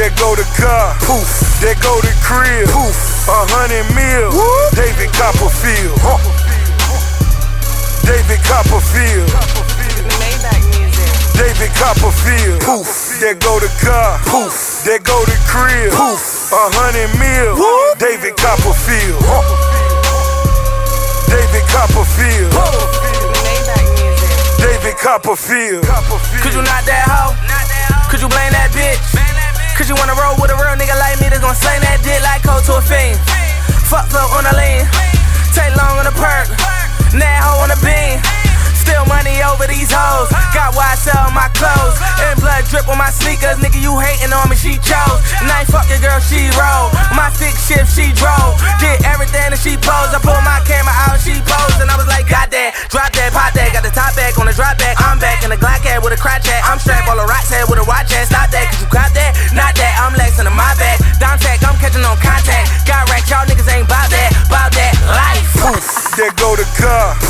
there go the car. Poof, there go the crib. Poof, a hundred mil. David Copperfield. Huh. David Copperfield. Maybach music. David Copperfield. Poof, there go the car. Poof, there go the crib. Poof, a hundred mil. David Copperfield. Huh. David Copperfield. Maybach music. David Copperfield. Could you not that hoe? Could you blame that bitch? Could you wanna roll with a real nigga like me that's gon' slang that dick like cold to a fiend? Fuck flow on the lean, take long on the perk, that hoe on the beam. Still money over these hoes. Got why I sell my clothes. And blood drip on my sneakers. Nigga, you hating on me, she chose. Ain't fuck your girl, she roll. My thick shift, she drove. Did everything that she posed. I pulled my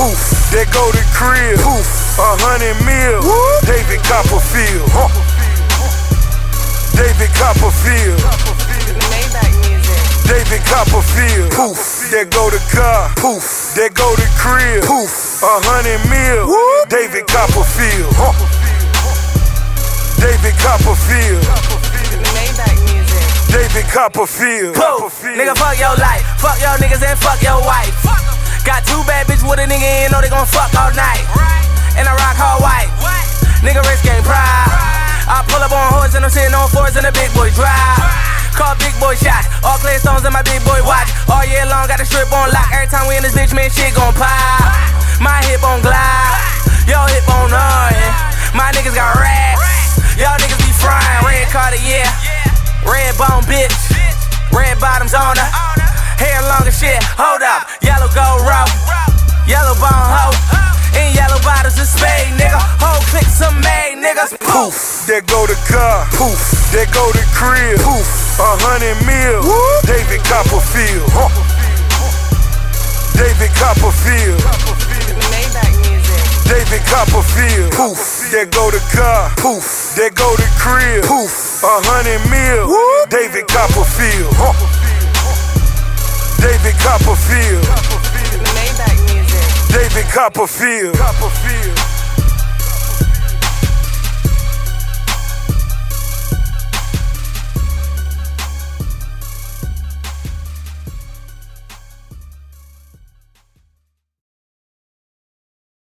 Poof, there go the crib. Poof, a hundred mil. David Copperfield. Huh. David Copperfield. David Copperfield. Poof, there go the car. Poof, there go the crib. Poof, a hundred mil. David Copperfield. Huh. David Copperfield. Maybach music. David Copperfield. Pooh, nigga, fuck your life. Fuck your niggas and fuck your wife. Got two bad bitches with a nigga in, know they gon' fuck all night. And I rock all white. Nigga, rich game pride. I pull up on horse and I'm sitting on fours in a big boy drive. Call big boy shots. All clear stones in my big boy watch. All year long, got the strip on lock. Every time we in this bitch, man, shit gon' pop. My hip on glide. Your hip on none. My niggas got racks. Y'all niggas be frying. Red Cartier. Red bone bitch. Red bottoms on her. Hair long as shit. Hold up. Yellow gold rope. Yellow bone hoe. In yellow bottles of spade, nigga. Whole click some made niggas. Poof, there go the car. Poof, there go the crib. Poof, a hundred mil. David Copperfield. Huh. David Copperfield. Maybach music. David Copperfield. Poof, there go the car. Poof, there go the crib. Poof, a hundred mil. David Copperfield. Huh. David Copperfield. Copperfield. Copperfield.